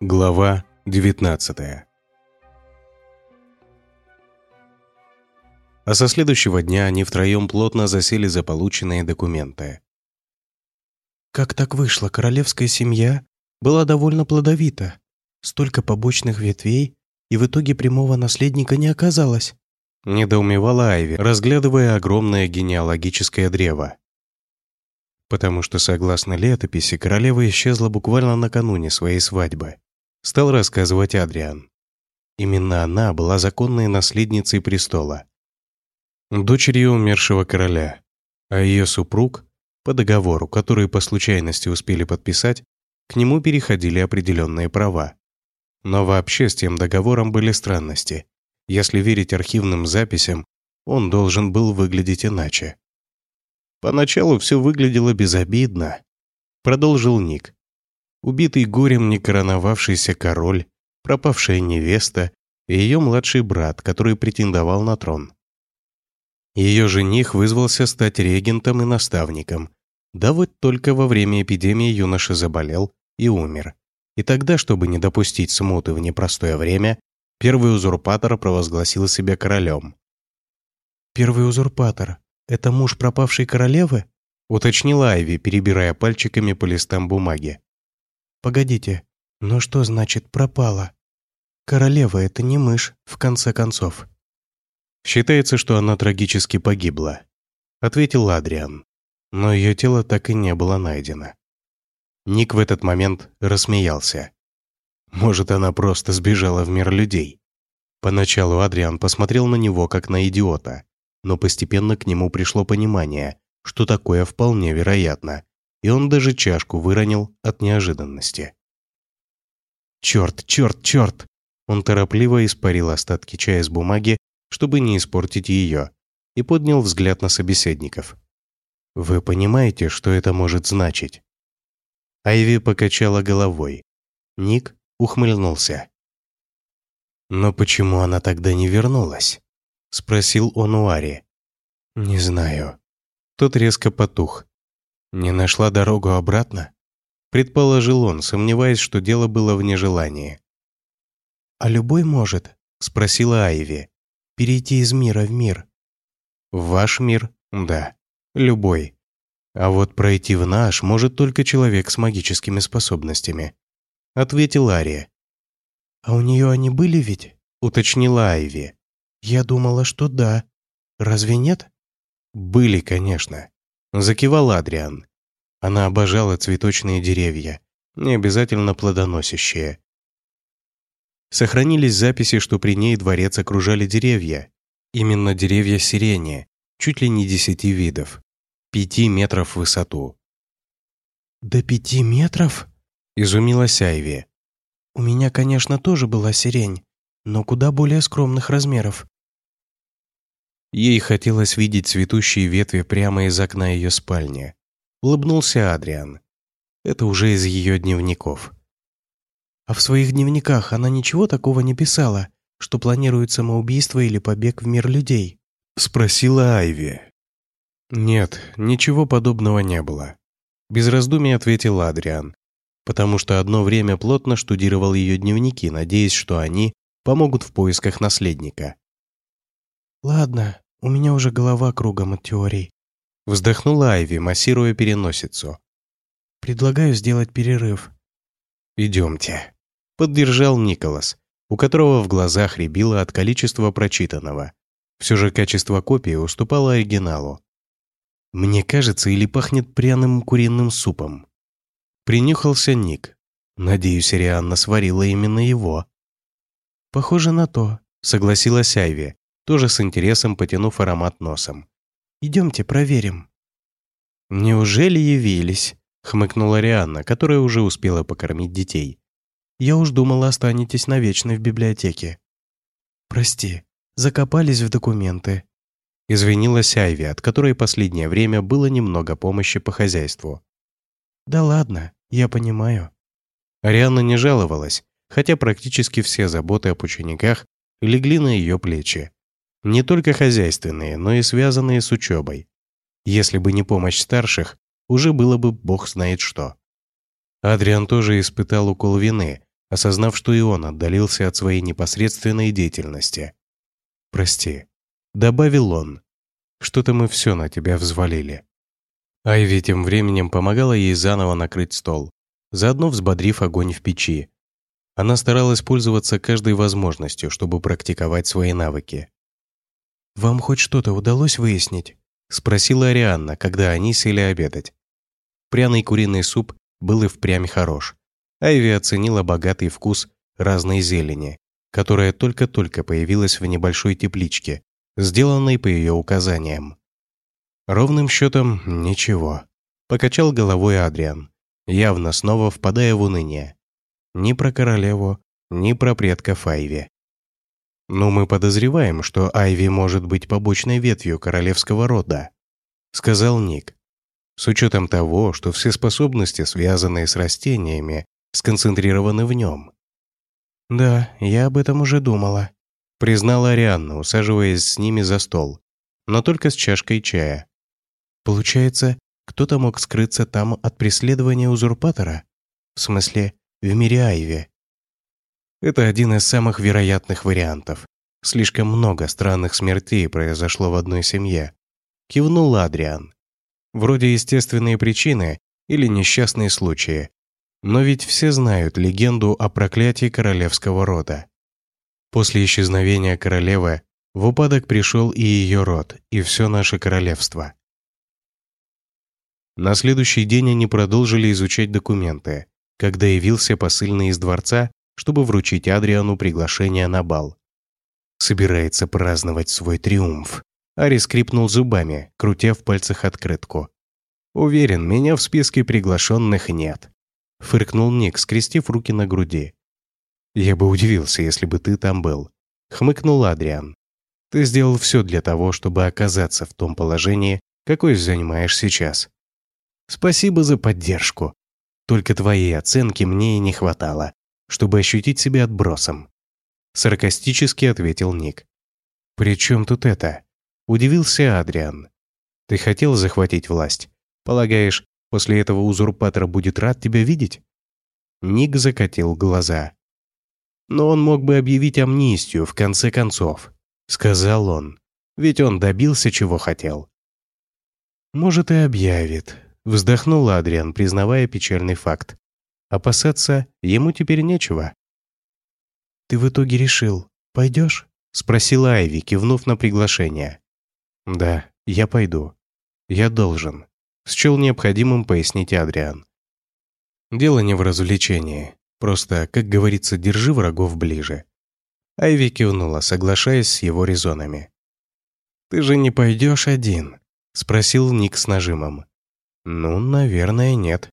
Глава 19 А со следующего дня они втроем плотно засели за полученные документы. Как так вышло, королевская семья была довольно плодовита. Столько побочных ветвей, и в итоге прямого наследника не оказалось. Недоумевала Айви, разглядывая огромное генеалогическое древо. Потому что, согласно летописи, королева исчезла буквально накануне своей свадьбы стал рассказывать Адриан. Именно она была законной наследницей престола. Дочерью умершего короля, а ее супруг, по договору, который по случайности успели подписать, к нему переходили определенные права. Но вообще с тем договором были странности. Если верить архивным записям, он должен был выглядеть иначе. Поначалу все выглядело безобидно, продолжил Ник убитый горем не короновавшийся король, пропавшая невеста и ее младший брат, который претендовал на трон. Ее жених вызвался стать регентом и наставником. Да вот только во время эпидемии юноша заболел и умер. И тогда, чтобы не допустить смуты в непростое время, первый узурпатор провозгласил себя королем. «Первый узурпатор — это муж пропавшей королевы?» уточнила Айви, перебирая пальчиками по листам бумаги. Погодите, но что значит пропала? Королева — это не мышь, в конце концов. Считается, что она трагически погибла, ответил Адриан. Но ее тело так и не было найдено. Ник в этот момент рассмеялся. Может, она просто сбежала в мир людей. Поначалу Адриан посмотрел на него как на идиота, но постепенно к нему пришло понимание, что такое вполне вероятно, и он даже чашку выронил от неожиданности. «Черт, черт, черт!» Он торопливо испарил остатки чая с бумаги, чтобы не испортить ее, и поднял взгляд на собеседников. «Вы понимаете, что это может значить?» Айви покачала головой. Ник ухмыльнулся. «Но почему она тогда не вернулась?» — спросил он у Ари. «Не знаю». Тот резко потух, «Не нашла дорогу обратно?» Предположил он, сомневаясь, что дело было в нежелании. «А любой может?» — спросила Айви. «Перейти из мира в мир». «В ваш мир? Да. Любой. А вот пройти в наш может только человек с магическими способностями», — ответил Ария. «А у нее они были ведь?» — уточнила Айви. «Я думала, что да. Разве нет?» «Были, конечно. Закивал Адриан. Она обожала цветочные деревья, не обязательно плодоносящие. Сохранились записи, что при ней дворец окружали деревья. Именно деревья сирени, чуть ли не десяти видов, пяти метров в высоту. «До пяти метров?» – изумилась Айви. «У меня, конечно, тоже была сирень, но куда более скромных размеров. Ей хотелось видеть цветущие ветви прямо из окна ее спальни. Улыбнулся Адриан. Это уже из ее дневников. А в своих дневниках она ничего такого не писала, что планирует самоубийство или побег в мир людей? Спросила Айви. Нет, ничего подобного не было. Без раздумий ответил Адриан, потому что одно время плотно штудировал ее дневники, надеясь, что они помогут в поисках наследника. «Ладно, у меня уже голова кругом от теорий». Вздохнула Айви, массируя переносицу. «Предлагаю сделать перерыв». «Идемте», — поддержал Николас, у которого в глазах рябило от количества прочитанного. Все же качество копии уступало оригиналу. «Мне кажется, или пахнет пряным куриным супом». Принюхался Ник. Надеюсь, Рианна сварила именно его. «Похоже на то», — согласилась Айви, тоже с интересом потянув аромат носом. «Идемте проверим». «Неужели явились?» — хмыкнула Рианна, которая уже успела покормить детей. «Я уж думала, останетесь навечно в библиотеке». «Прости, закопались в документы». Извинилась Айви, от которой последнее время было немного помощи по хозяйству. «Да ладно, я понимаю». Арианна не жаловалась, хотя практически все заботы об учениках легли на ее плечи. Не только хозяйственные, но и связанные с учебой. Если бы не помощь старших, уже было бы бог знает что. Адриан тоже испытал укол вины, осознав, что и он отдалился от своей непосредственной деятельности. «Прости», — добавил он, — «что-то мы все на тебя взвалили». Айви тем временем помогала ей заново накрыть стол, заодно взбодрив огонь в печи. Она старалась пользоваться каждой возможностью, чтобы практиковать свои навыки. «Вам хоть что-то удалось выяснить?» — спросила Арианна, когда они сели обедать. Пряный куриный суп был и впрямь хорош. Айви оценила богатый вкус разной зелени, которая только-только появилась в небольшой тепличке, сделанной по ее указаниям. Ровным счетом ничего. Покачал головой Адриан, явно снова впадая в уныние. Ни про королеву, ни про предков Айви. «Но мы подозреваем, что Айви может быть побочной ветвью королевского рода», сказал Ник. С учетом того, что все способности, связанные с растениями, сконцентрированы в нем. «Да, я об этом уже думала», признала Арианна, усаживаясь с ними за стол, но только с чашкой чая. «Получается, кто-то мог скрыться там от преследования узурпатора? В смысле, в мире Айви?» Это один из самых вероятных вариантов. Слишком много странных смертей произошло в одной семье. Кивнул Адриан. Вроде естественные причины или несчастные случаи. Но ведь все знают легенду о проклятии королевского рода. После исчезновения королевы в упадок пришел и ее род, и все наше королевство. На следующий день они продолжили изучать документы, когда явился посыльный из дворца чтобы вручить Адриану приглашение на бал. Собирается праздновать свой триумф. Ари скрипнул зубами, крутя в пальцах открытку. «Уверен, меня в списке приглашенных нет», — фыркнул Ник, скрестив руки на груди. «Я бы удивился, если бы ты там был», — хмыкнул Адриан. «Ты сделал все для того, чтобы оказаться в том положении, какое занимаешь сейчас. Спасибо за поддержку. Только твоей оценки мне и не хватало чтобы ощутить себя отбросом. Саркастически ответил Ник. «При чем тут это?» Удивился Адриан. «Ты хотел захватить власть? Полагаешь, после этого узурпатор будет рад тебя видеть?» Ник закатил глаза. «Но он мог бы объявить амнистию, в конце концов», — сказал он. «Ведь он добился, чего хотел». «Может, и объявит», — вздохнул Адриан, признавая печальный факт. Опасаться ему теперь нечего. «Ты в итоге решил, пойдешь?» — спросила Айви, кивнув на приглашение. «Да, я пойду. Я должен», — счел необходимым пояснить Адриан. «Дело не в развлечении. Просто, как говорится, держи врагов ближе». Айви кивнула, соглашаясь с его резонами. «Ты же не пойдешь один?» — спросил Ник с нажимом. «Ну, наверное, нет»,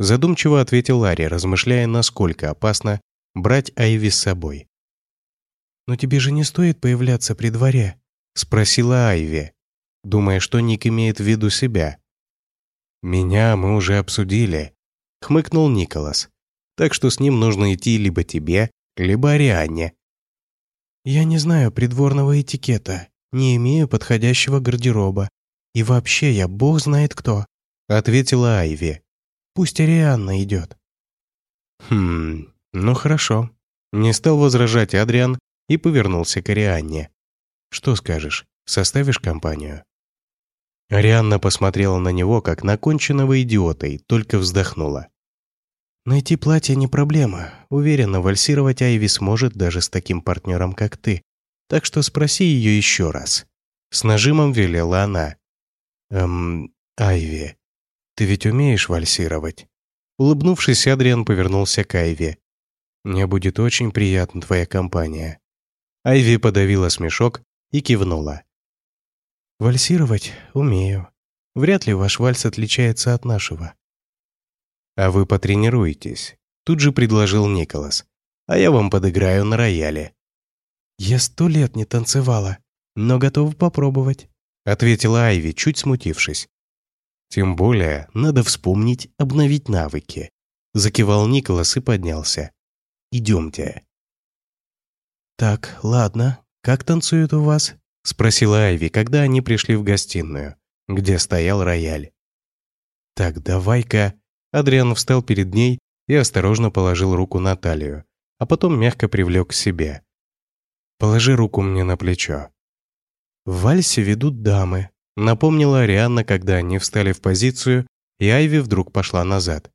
Задумчиво ответил Ари, размышляя, насколько опасно брать Айви с собой. «Но тебе же не стоит появляться при дворе?» — спросила Айви, думая, что Ник имеет в виду себя. «Меня мы уже обсудили», — хмыкнул Николас. «Так что с ним нужно идти либо тебе, либо Арианне». «Я не знаю придворного этикета, не имею подходящего гардероба. И вообще я бог знает кто», — ответила Айви. Пусть Арианна идет». «Хм, ну хорошо». Не стал возражать Адриан и повернулся к Арианне. «Что скажешь, составишь компанию?» Арианна посмотрела на него, как на конченного идиота, и только вздохнула. «Найти платье не проблема. Уверена, вальсировать Айви сможет даже с таким партнером, как ты. Так что спроси ее еще раз». С нажимом велела она. «Эм, Айви, ты ведь умеешь вальсировать?» Улыбнувшись, Адриан повернулся к Айви. «Мне будет очень приятна твоя компания». Айви подавила смешок и кивнула. «Вальсировать умею. Вряд ли ваш вальс отличается от нашего». «А вы потренируетесь», — тут же предложил Николас. «А я вам подыграю на рояле». «Я сто лет не танцевала, но готова попробовать», — ответила Айви, чуть смутившись. Тем более, надо вспомнить обновить навыки. Закивал Николас и поднялся. Идемте. Так, ладно. Как танцуют у вас? Спросила Айви, когда они пришли в гостиную, где стоял рояль. «Так, давай-ка...» Адриан встал перед ней и осторожно положил руку на талию, а потом мягко привлек к себе. «Положи руку мне на плечо». «В вальсе ведут дамы», — напомнила Арианна, когда они встали в позицию, и Айви вдруг пошла назад.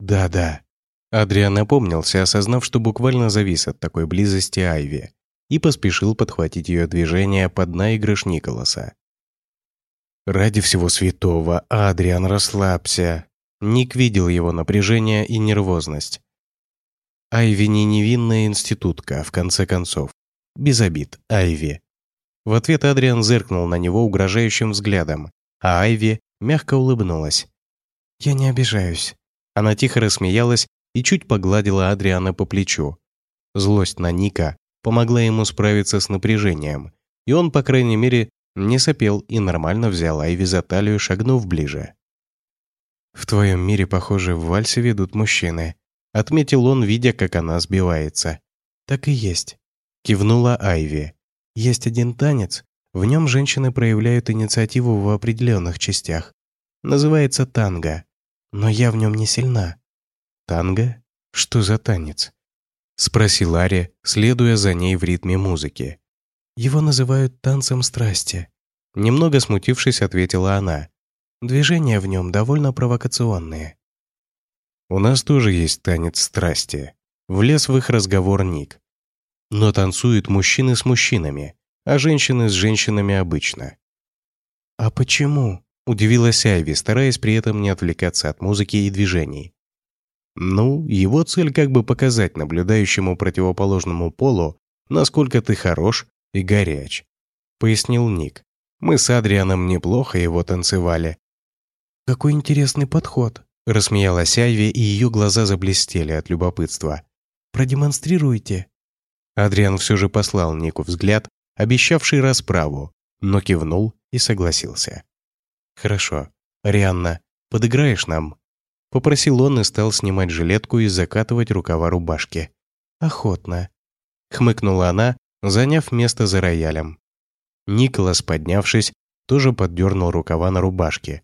«Да-да». Адриан напомнился, осознав, что буквально завис от такой близости Айви, и поспешил подхватить ее движение под наигрыш Николаса. «Ради всего святого, Адриан, расслабься!» Ник видел его напряжение и нервозность. Айви не невинная институтка, в конце концов. Без обид, Айви. В ответ Адриан зыркнул на него угрожающим взглядом, а Айви мягко улыбнулась. «Я не обижаюсь». Она тихо рассмеялась и чуть погладила Адриана по плечу. Злость на Ника помогла ему справиться с напряжением, и он, по крайней мере, не сопел и нормально взял Айви за талию, шагнув ближе. «В твоем мире, похоже, в вальсе ведут мужчины», отметил он, видя, как она сбивается. «Так и есть», кивнула Айви. «Есть один танец, в нем женщины проявляют инициативу в определенных частях. Называется танго, но я в нем не сильна». «Танго? Что за танец?» спросил Ари, следуя за ней в ритме музыки. Его называют танцем страсти. Немного смутившись, ответила она. Движения в нем довольно провокационные. У нас тоже есть танец страсти. Влез в их разговор Ник. Но танцуют мужчины с мужчинами, а женщины с женщинами обычно. «А почему?» – удивилась Айви, стараясь при этом не отвлекаться от музыки и движений. Ну, его цель как бы показать наблюдающему противоположному полу, насколько ты хорош и горяч», — пояснил Ник. «Мы с Адрианом неплохо его танцевали». «Какой интересный подход», — рассмеялась Айви, и ее глаза заблестели от любопытства. «Продемонстрируйте». Адриан все же послал Нику взгляд, обещавший расправу, но кивнул и согласился. «Хорошо. Рианна, подыграешь нам?» Попросил он и стал снимать жилетку и закатывать рукава рубашки. «Охотно», — хмыкнула она, заняв место за роялем. Николас, поднявшись, тоже поддернул рукава на рубашке.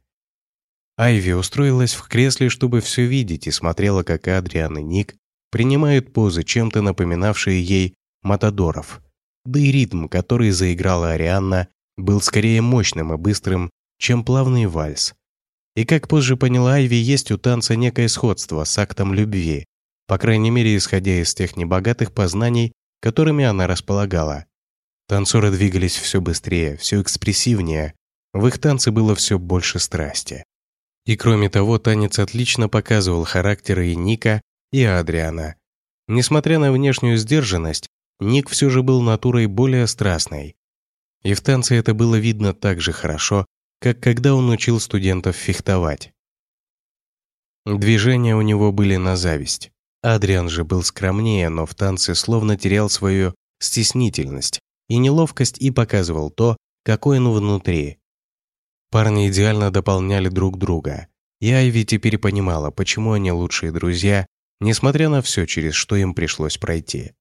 Айви устроилась в кресле, чтобы все видеть, и смотрела, как Адриан и Ник принимают позы, чем-то напоминавшие ей матадоров. Да и ритм, который заиграла Арианна, был скорее мощным и быстрым, чем плавный вальс. И как позже поняла Айви, есть у танца некое сходство с актом любви, по крайней мере, исходя из тех небогатых познаний, которыми она располагала. Танцоры двигались все быстрее, все экспрессивнее, в их танце было все больше страсти. И кроме того, танец отлично показывал характеры и Ника, и Адриана. Несмотря на внешнюю сдержанность, Ник все же был натурой более страстной. И в танце это было видно так же хорошо, как когда он учил студентов фехтовать. Движения у него были на зависть. Адриан же был скромнее, но в танце словно терял свою стеснительность и неловкость и показывал то, какой он внутри. Парни идеально дополняли друг друга. И Айви теперь понимала, почему они лучшие друзья, несмотря на все, через что им пришлось пройти.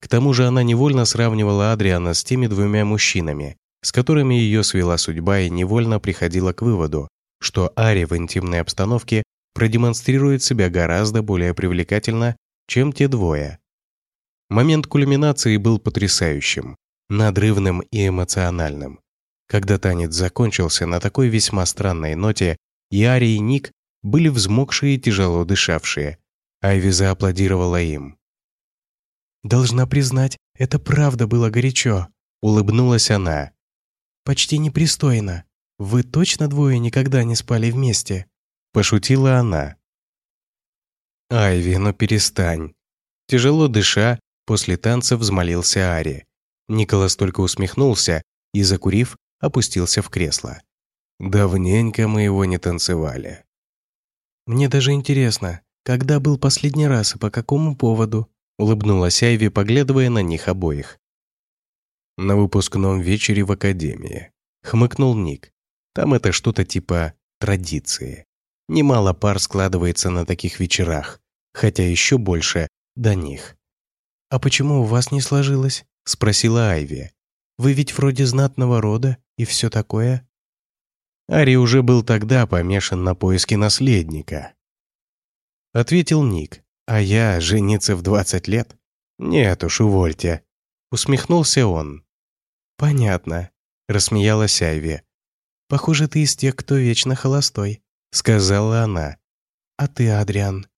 К тому же она невольно сравнивала Адриана с теми двумя мужчинами, с которыми ее свела судьба и невольно приходила к выводу, что Ари в интимной обстановке продемонстрирует себя гораздо более привлекательно, чем те двое. Момент кульминации был потрясающим, надрывным и эмоциональным. Когда танец закончился на такой весьма странной ноте, и Ари и Ник были взмокшие и тяжело дышавшие. Айви зааплодировала им. «Должна признать, это правда было горячо», — улыбнулась она. Почти непристойно. Вы точно двое никогда не спали вместе?» Пошутила она. «Айви, ну перестань». Тяжело дыша, после танца взмолился Ари. Николас только усмехнулся и, закурив, опустился в кресло. «Давненько мы его не танцевали». «Мне даже интересно, когда был последний раз и по какому поводу?» улыбнулась Айви, поглядывая на них обоих на выпускном вечере в академии. Хмыкнул Ник. Там это что-то типа традиции. Немало пар складывается на таких вечерах, хотя еще больше до них. «А почему у вас не сложилось?» – спросила Айви. «Вы ведь вроде знатного рода и все такое?» Ари уже был тогда помешан на поиске наследника. Ответил Ник. А я жениться в 20 лет? Нет уж, увольте. Усмехнулся он. Понятно, рассмеялась Айви. Похоже, ты из тех, кто вечно холостой, сказала она. А ты, Адриан?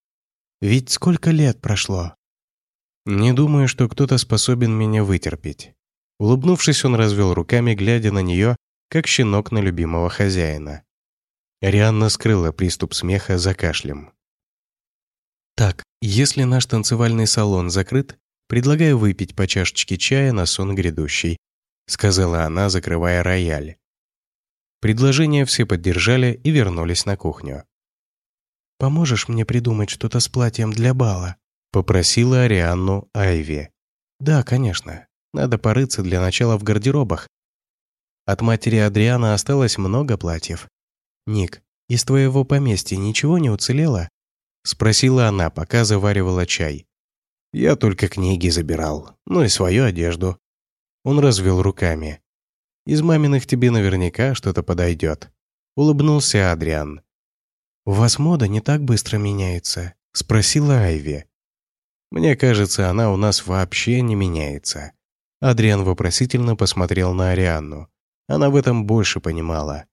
Ведь сколько лет прошло? Не думаю, что кто-то способен меня вытерпеть. Улыбнувшись, он развел руками, глядя на нее, как щенок на любимого хозяина. Рианна скрыла приступ смеха за кашлем. «Так, если наш танцевальный салон закрыт, предлагаю выпить по чашечке чая на сон грядущий», сказала она, закрывая рояль. Предложение все поддержали и вернулись на кухню. «Поможешь мне придумать что-то с платьем для бала?» попросила Арианну Айви. «Да, конечно. Надо порыться для начала в гардеробах. От матери Адриана осталось много платьев. Ник, из твоего поместья ничего не уцелело? Спросила она, пока заваривала чай. Я только книги забирал, ну и свою одежду. Он развел руками. Из маминых тебе наверняка что-то подойдет. Улыбнулся Адриан. «У вас мода не так быстро меняется?» Спросила Айви. «Мне кажется, она у нас вообще не меняется». Адриан вопросительно посмотрел на Арианну. Она в этом больше понимала.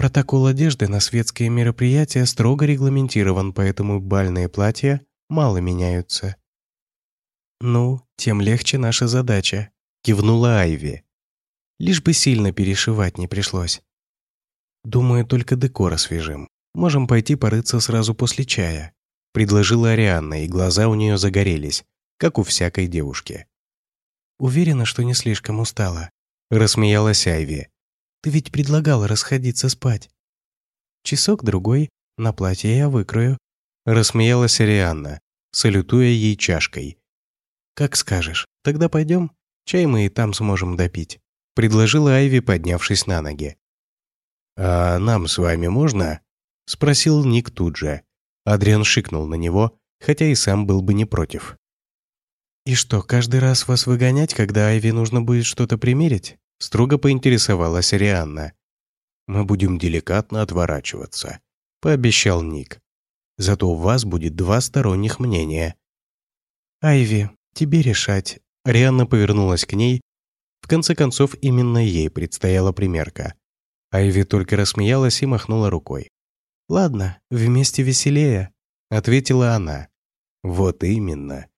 Протокол одежды на светские мероприятия строго регламентирован, поэтому бальные платья мало меняются. «Ну, тем легче наша задача», — кивнула Айви. «Лишь бы сильно перешивать не пришлось. Думаю, только декор освежим. Можем пойти порыться сразу после чая», — предложила Арианна, и глаза у нее загорелись, как у всякой девушки. «Уверена, что не слишком устала», — рассмеялась Айви. «Ты ведь предлагала расходиться спать». «Часок-другой, на платье я выкрою», — рассмеялась Арианна, салютуя ей чашкой. «Как скажешь, тогда пойдем, чай мы и там сможем допить», — предложила Айви, поднявшись на ноги. «А нам с вами можно?» — спросил Ник тут же. Адриан шикнул на него, хотя и сам был бы не против. «И что, каждый раз вас выгонять, когда Айви нужно будет что-то примерить?» Строго поинтересовалась Арианна. «Мы будем деликатно отворачиваться», — пообещал Ник. «Зато у вас будет два сторонних мнения». «Айви, тебе решать». Арианна повернулась к ней. В конце концов, именно ей предстояла примерка. Айви только рассмеялась и махнула рукой. «Ладно, вместе веселее», — ответила она. «Вот именно»,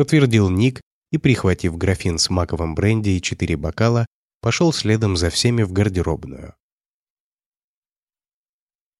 подтвердил Ник и, прихватив графин с маковым бренди и четыре бокала, пошел следом за всеми в гардеробную.